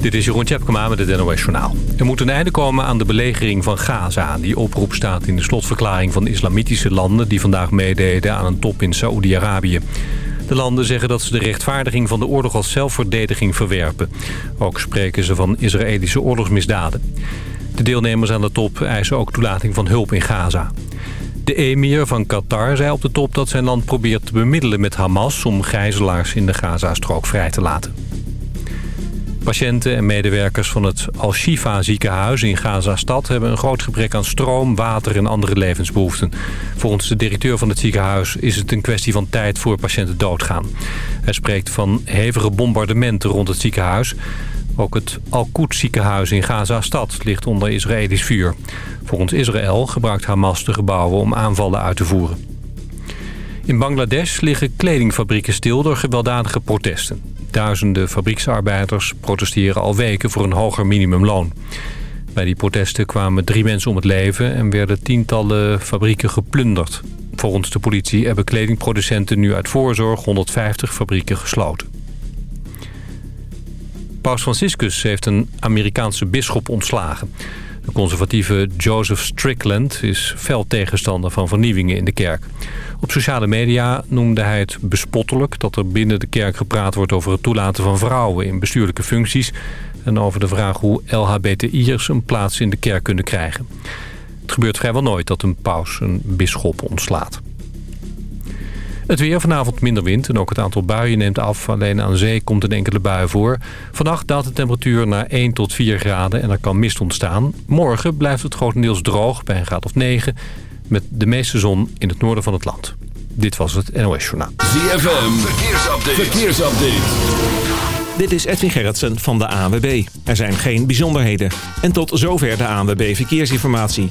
Dit is Jeroen Tjepkema met het NOS Journaal. Er moet een einde komen aan de belegering van Gaza. Die oproep staat in de slotverklaring van islamitische landen... die vandaag meededen aan een top in Saoedi-Arabië. De landen zeggen dat ze de rechtvaardiging van de oorlog als zelfverdediging verwerpen. Ook spreken ze van Israëlische oorlogsmisdaden. De deelnemers aan de top eisen ook toelating van hulp in Gaza. De emir van Qatar zei op de top dat zijn land probeert te bemiddelen met Hamas... om gijzelaars in de Gazastrook vrij te laten. Patiënten en medewerkers van het Al-Shifa ziekenhuis in Gaza-stad... hebben een groot gebrek aan stroom, water en andere levensbehoeften. Volgens de directeur van het ziekenhuis is het een kwestie van tijd voor patiënten doodgaan. Hij spreekt van hevige bombardementen rond het ziekenhuis. Ook het Al-Quds ziekenhuis in Gaza-stad ligt onder Israëlisch vuur. Volgens Israël gebruikt Hamas de gebouwen om aanvallen uit te voeren. In Bangladesh liggen kledingfabrieken stil door gewelddadige protesten. Duizenden fabrieksarbeiders protesteren al weken voor een hoger minimumloon. Bij die protesten kwamen drie mensen om het leven en werden tientallen fabrieken geplunderd. Volgens de politie hebben kledingproducenten nu uit voorzorg 150 fabrieken gesloten. Paus Franciscus heeft een Amerikaanse bisschop ontslagen. De conservatieve Joseph Strickland is fel tegenstander van vernieuwingen in de kerk. Op sociale media noemde hij het bespottelijk dat er binnen de kerk gepraat wordt over het toelaten van vrouwen in bestuurlijke functies en over de vraag hoe LHBTI'ers een plaats in de kerk kunnen krijgen. Het gebeurt vrijwel nooit dat een paus een bisschop ontslaat. Het weer vanavond minder wind en ook het aantal buien neemt af. Alleen aan zee komt een enkele bui voor. Vannacht daalt de temperatuur naar 1 tot 4 graden en er kan mist ontstaan. Morgen blijft het grotendeels droog bij een graad of 9... met de meeste zon in het noorden van het land. Dit was het NOS Journaal. ZFM, verkeersupdate. verkeersupdate. Dit is Edwin Gerritsen van de ANWB. Er zijn geen bijzonderheden. En tot zover de ANWB Verkeersinformatie.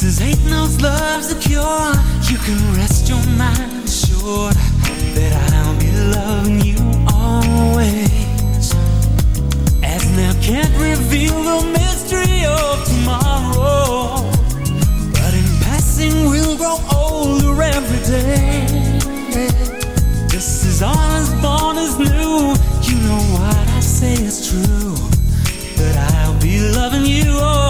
This is ain't knows love's a cure. You can rest your mind assured that I'll be loving you always. As now can't reveal the mystery of tomorrow, but in passing we'll grow older every day. This is all as born as new. You know what I say is true. That I'll be loving you always.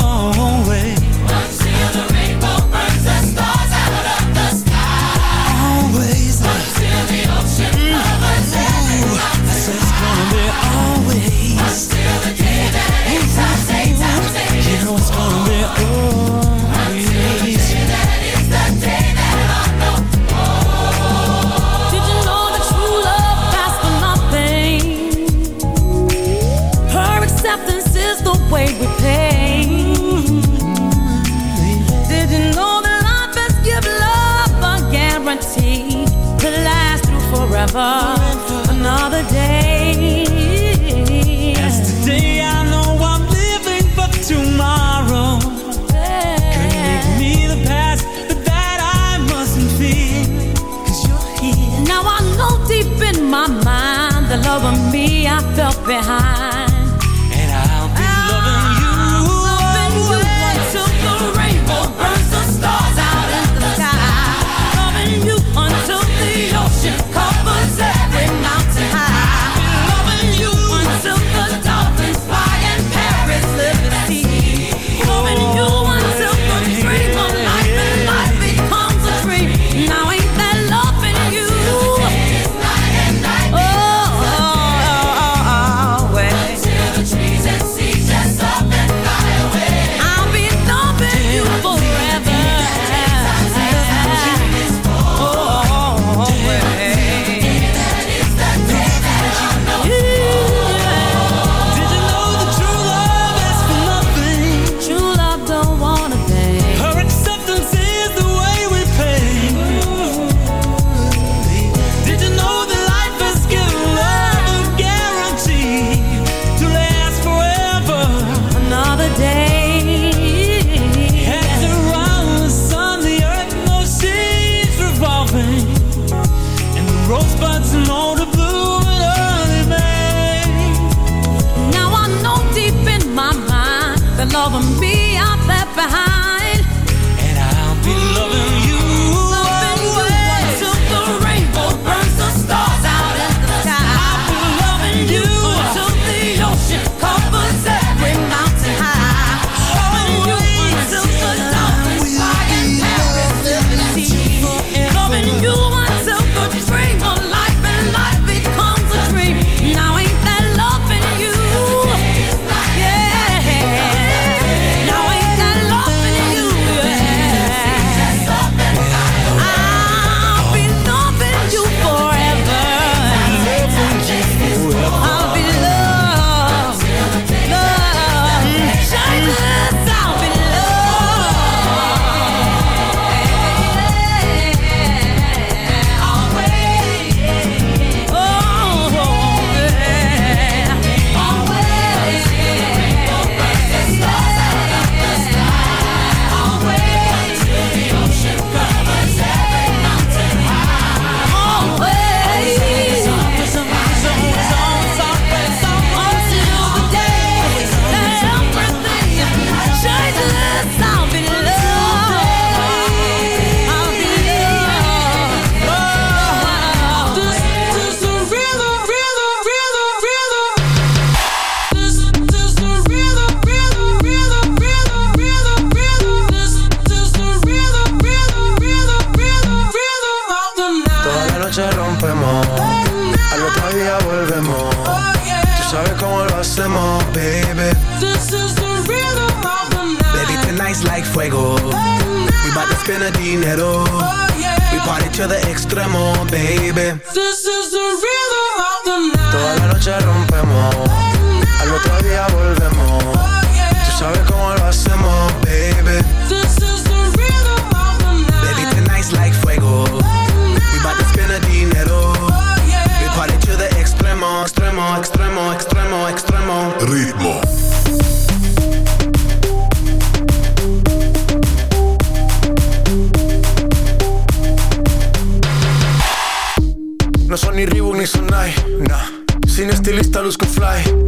Día volvemos. Tú sabes cómo lo hacemos, baby. This is the rhythm of the night. Baby, tonight's like fuego. We bout to spend a dinero. We party to the extremo, baby. This is the rhythm of the night. Toda la noche rompemos, al otro día volvemos. Tú sabes cómo lo hacemos, baby. This No son ni Reebok ni Sonai, nah. Sin estilista luzco fly.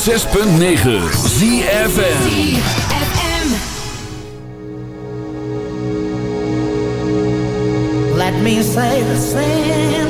106.9 ZFN Let me say the same,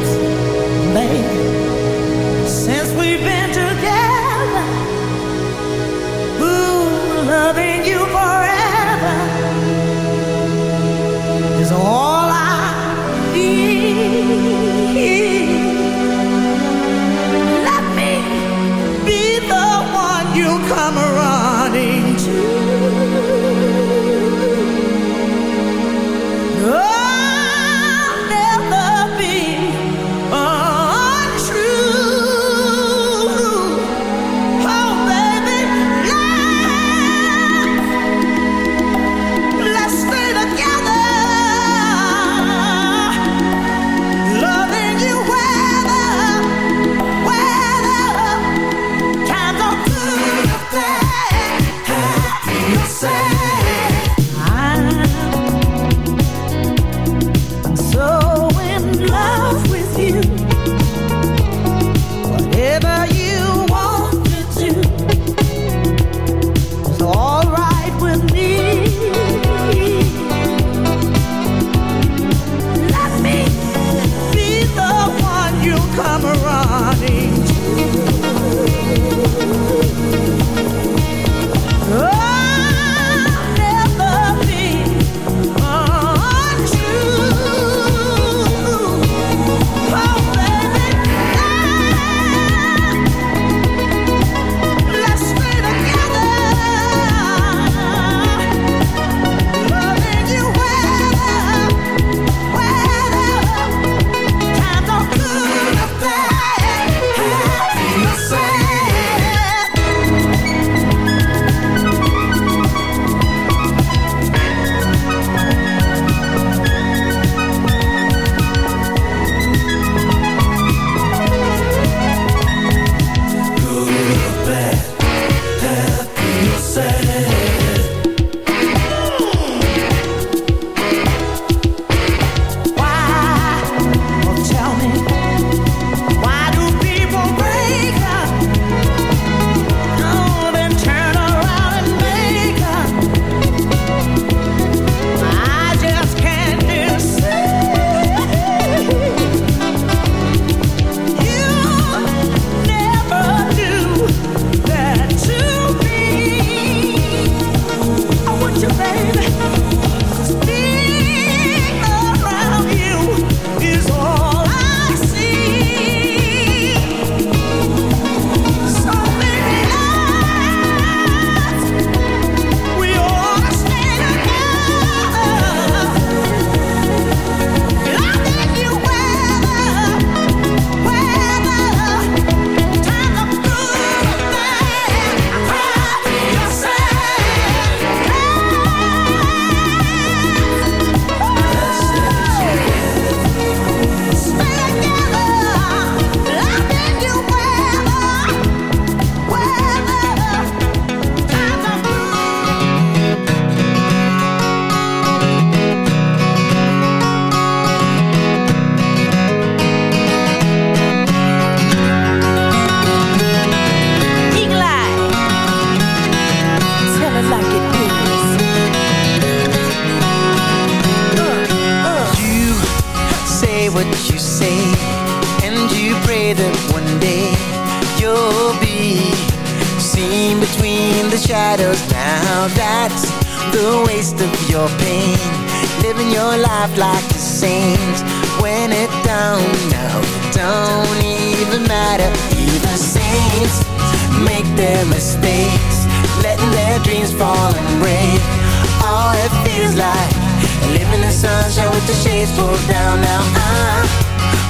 matter. Even saints make their mistakes, letting their dreams fall and break. Oh, it feels like living in sunshine with the shades pulled down. Now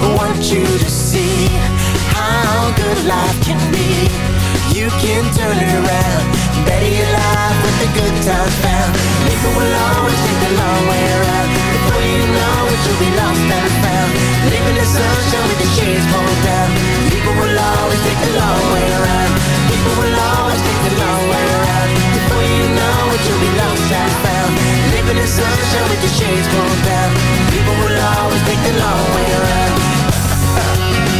I want you to see how good life can be. You can turn it around, better your life with the good times found. People will always take the long way around. Before you know it, you'll be lost and found. Living in sunshine with the shades pulled down. People will always take the long way around. People will always take the long way around. Before you know it, you'll be lost and found. Living in sunshine with the shades pulled down. People will always take the long way around.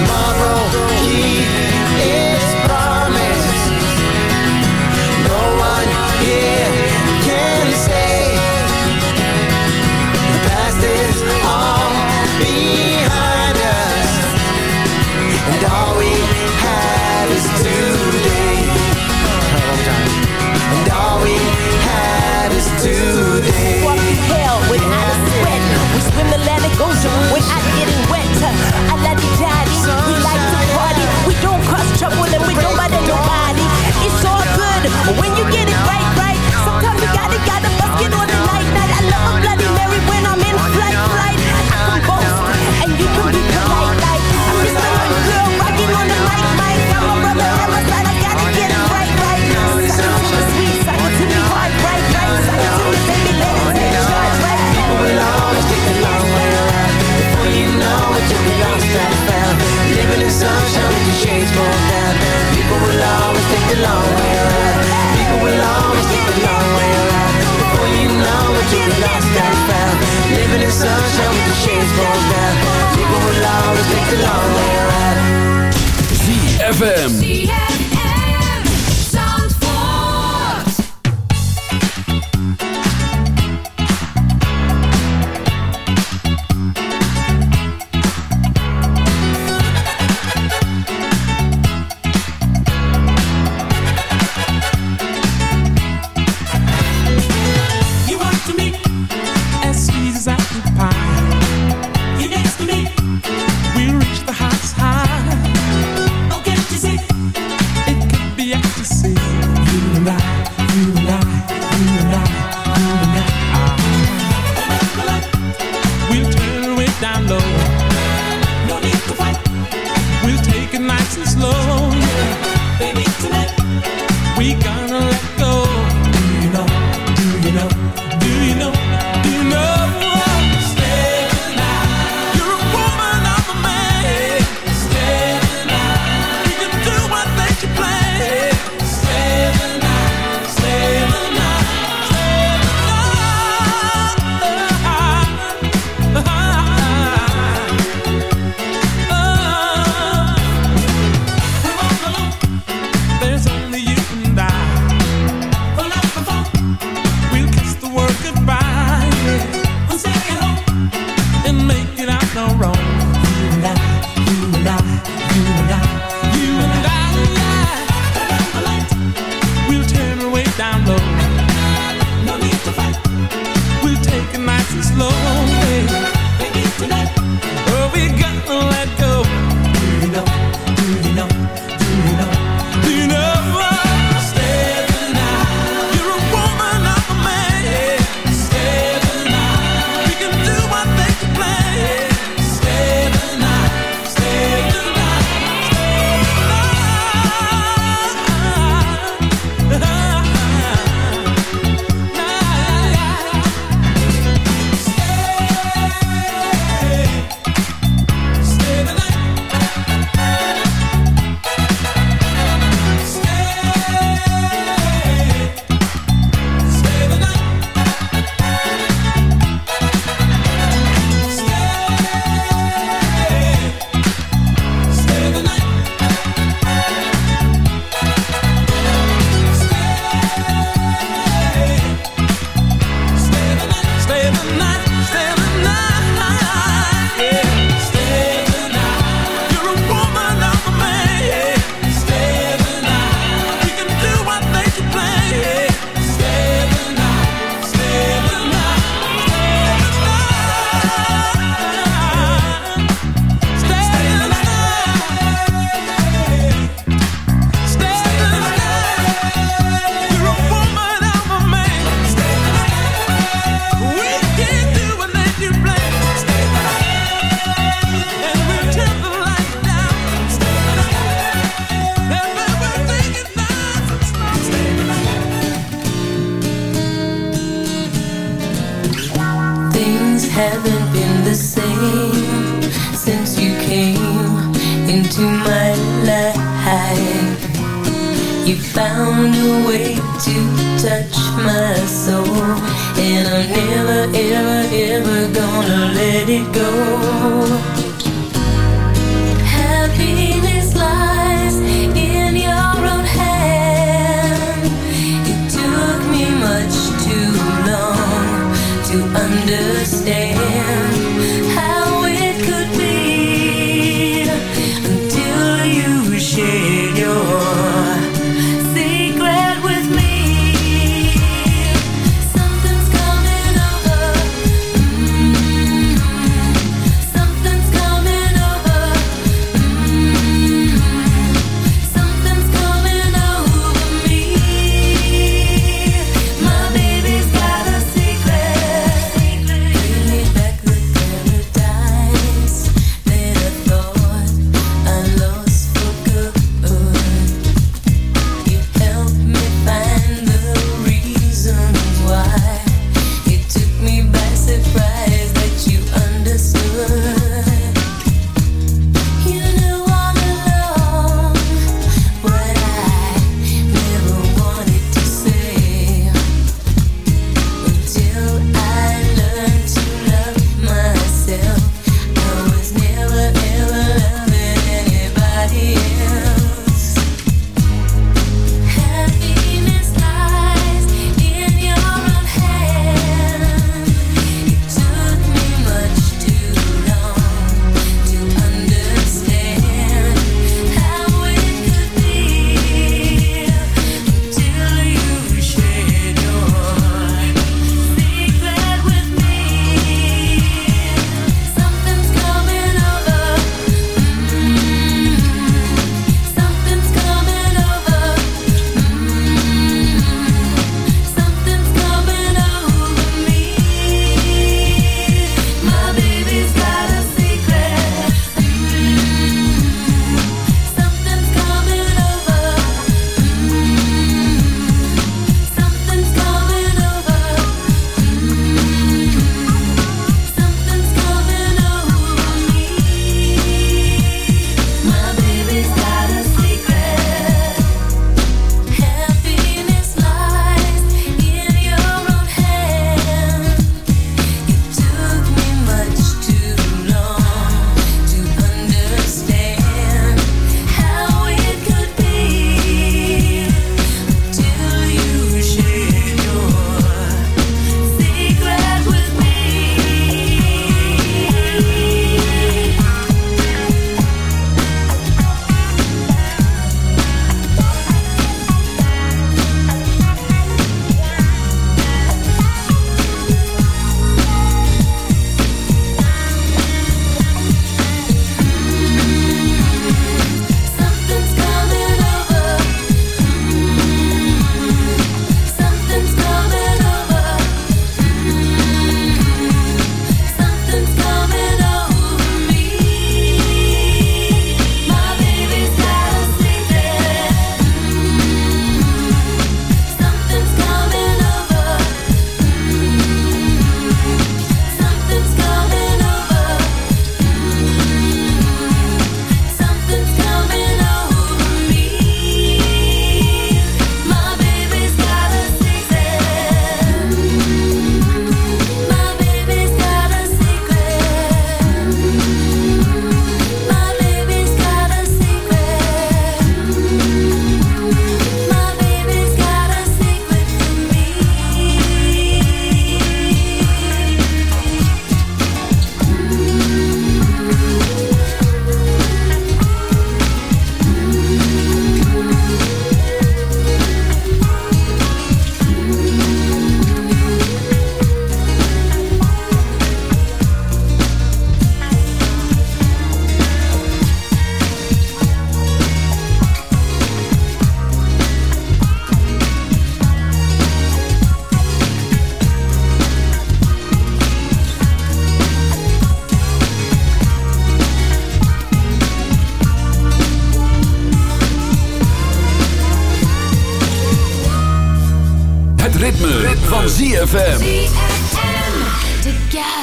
tomorrow. He is.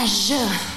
plage.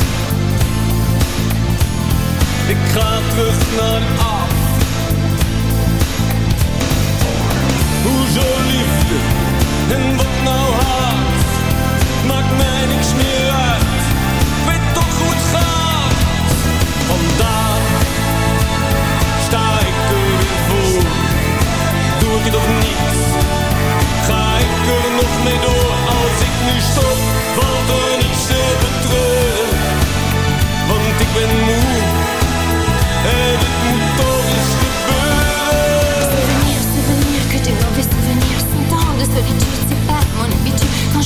Ik ga terug naar af. Hoezo liefde en wat nou haat? Maakt mij niks meer uit. Weet toch hoe het gaat.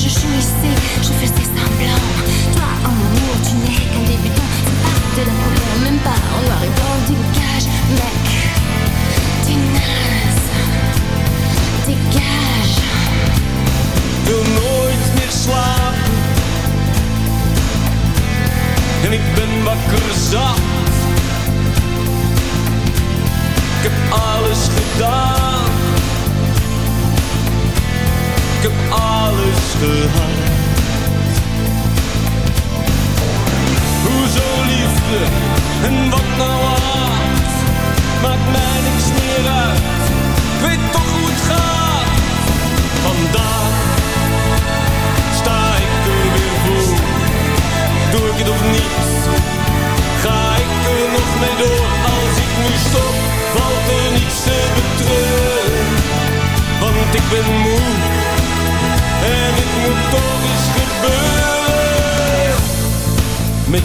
Je jouissais, je faisais semblant Toi, en amour, tu n'es qu'un débutant C'est pas de la couleur, même pas en noir et blanc Dégage, mec, t'es naze Dégage wil nooit meer slapen. En ik ben wakker zat. Ik heb alles gedaan. Ik heb alles gehad. Hoezo liefde en wat nou? Maakt mij niks meer uit. Weet toch hoe het gaat. Vandaag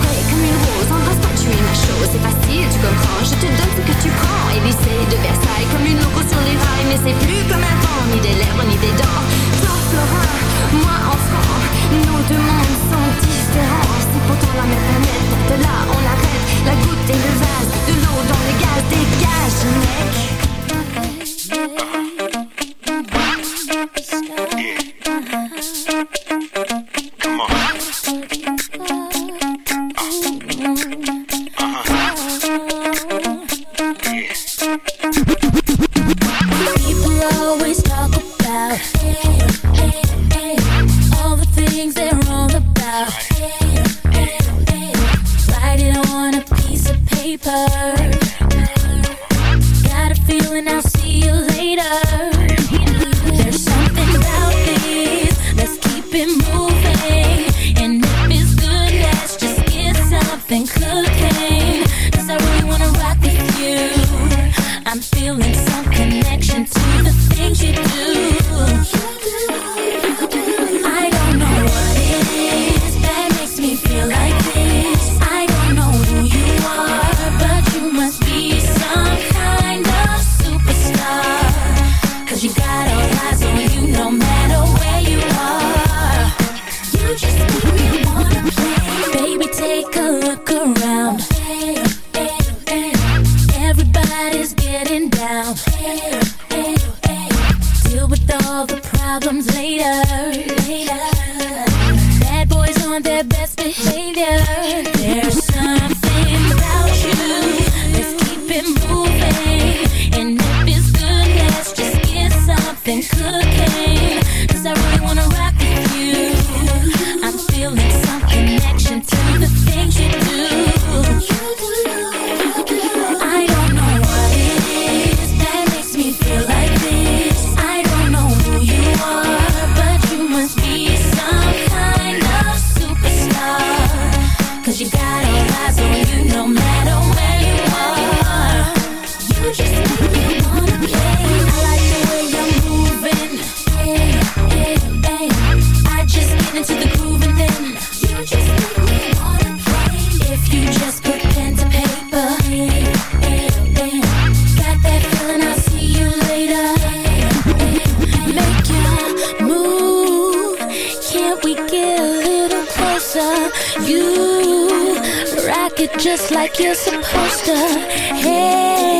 Frais comme une rose, embrasse-moi, tu es ma chose. C'est facile, tu comprends, je te donne ce que tu prends. Élysée de Versailles, comme une loco sur les rails. Mais c'est plus comme avant, ni des lèvres, ni des dents. Toi, Florin, moi, enfant Nos deux mondes sont différents. C'est pourtant la même planète. De là, on arrête La goutte et le vase De l'eau dans le gaz Dégage, mec it just like you're supposed to. Hey,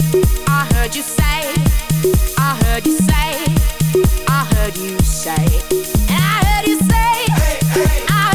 I heard you say, hey, hey. I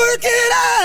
work it out.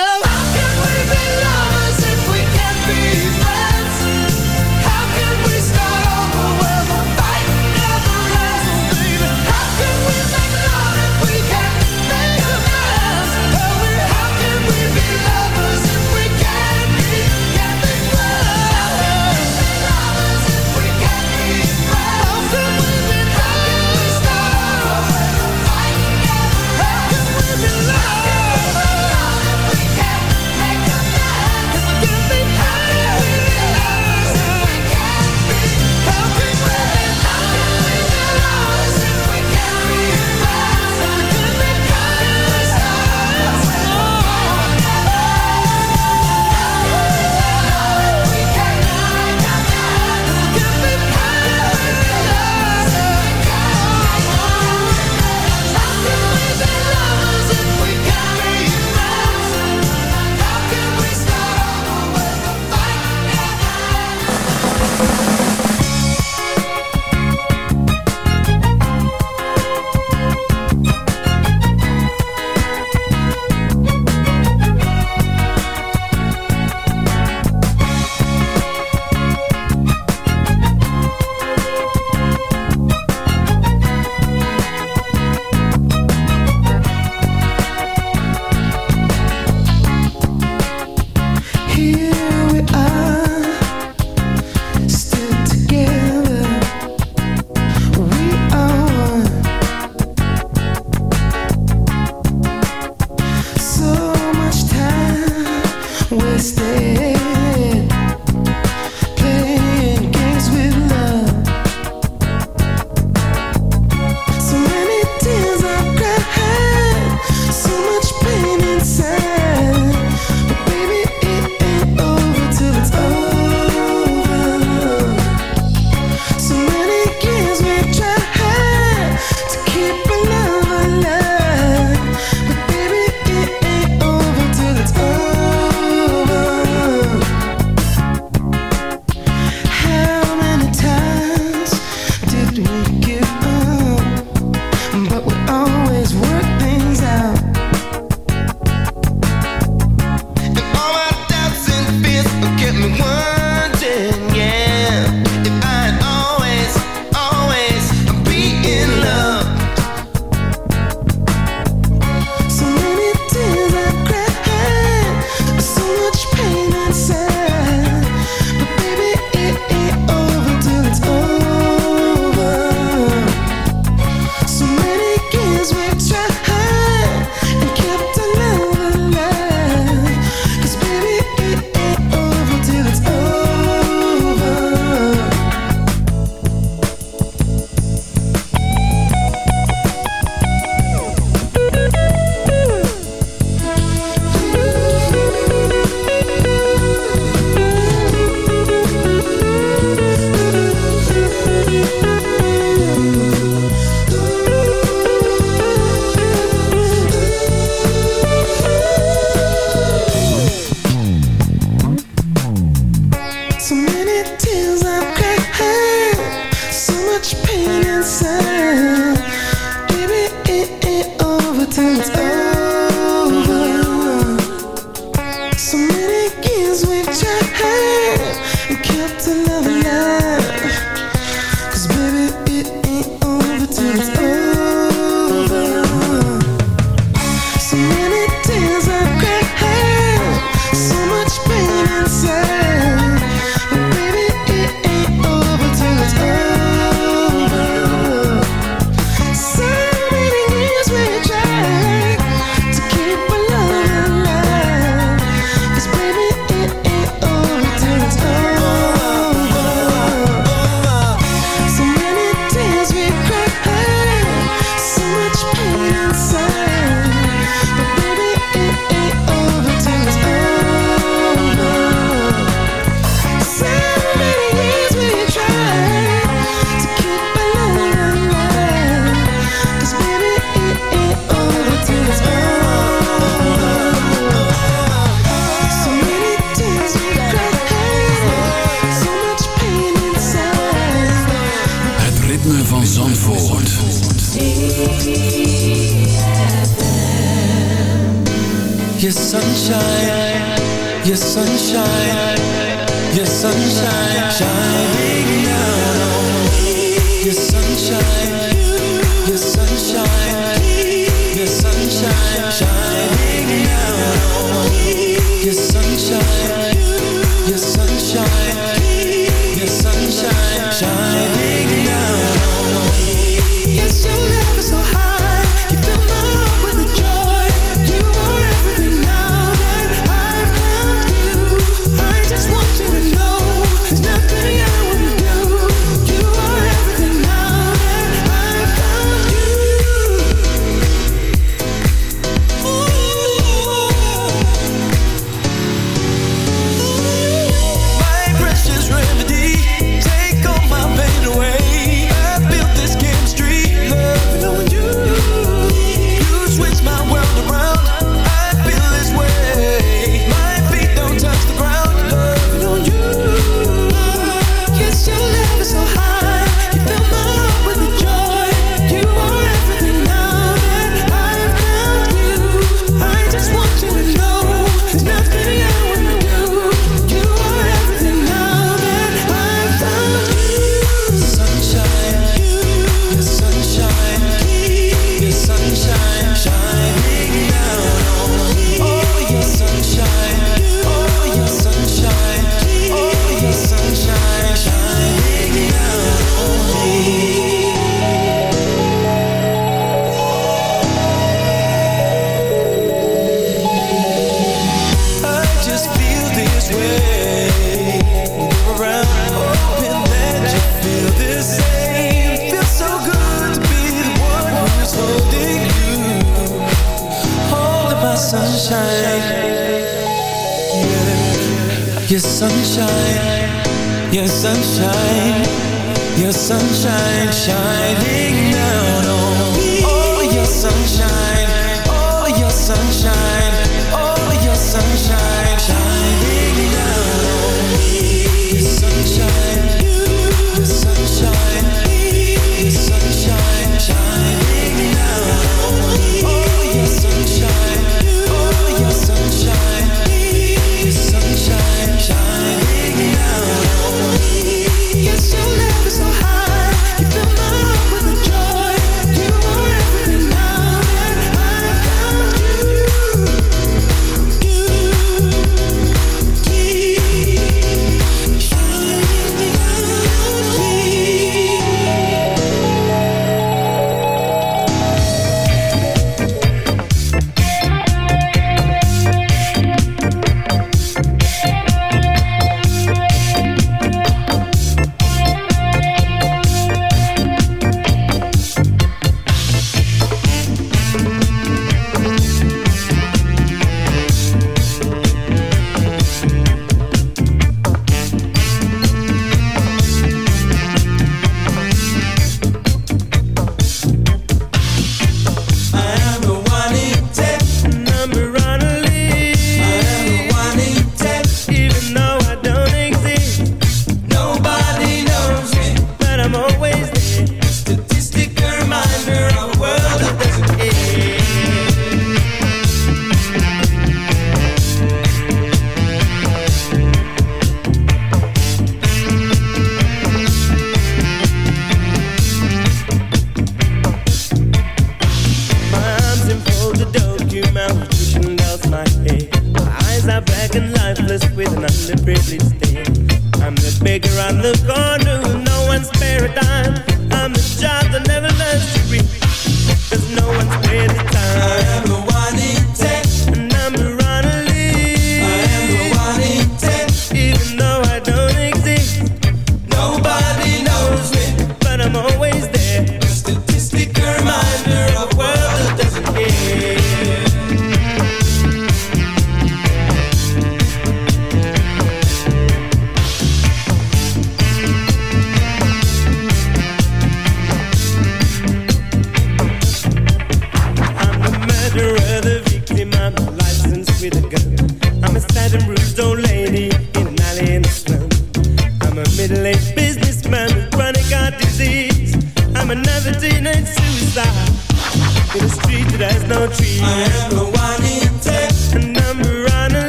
turns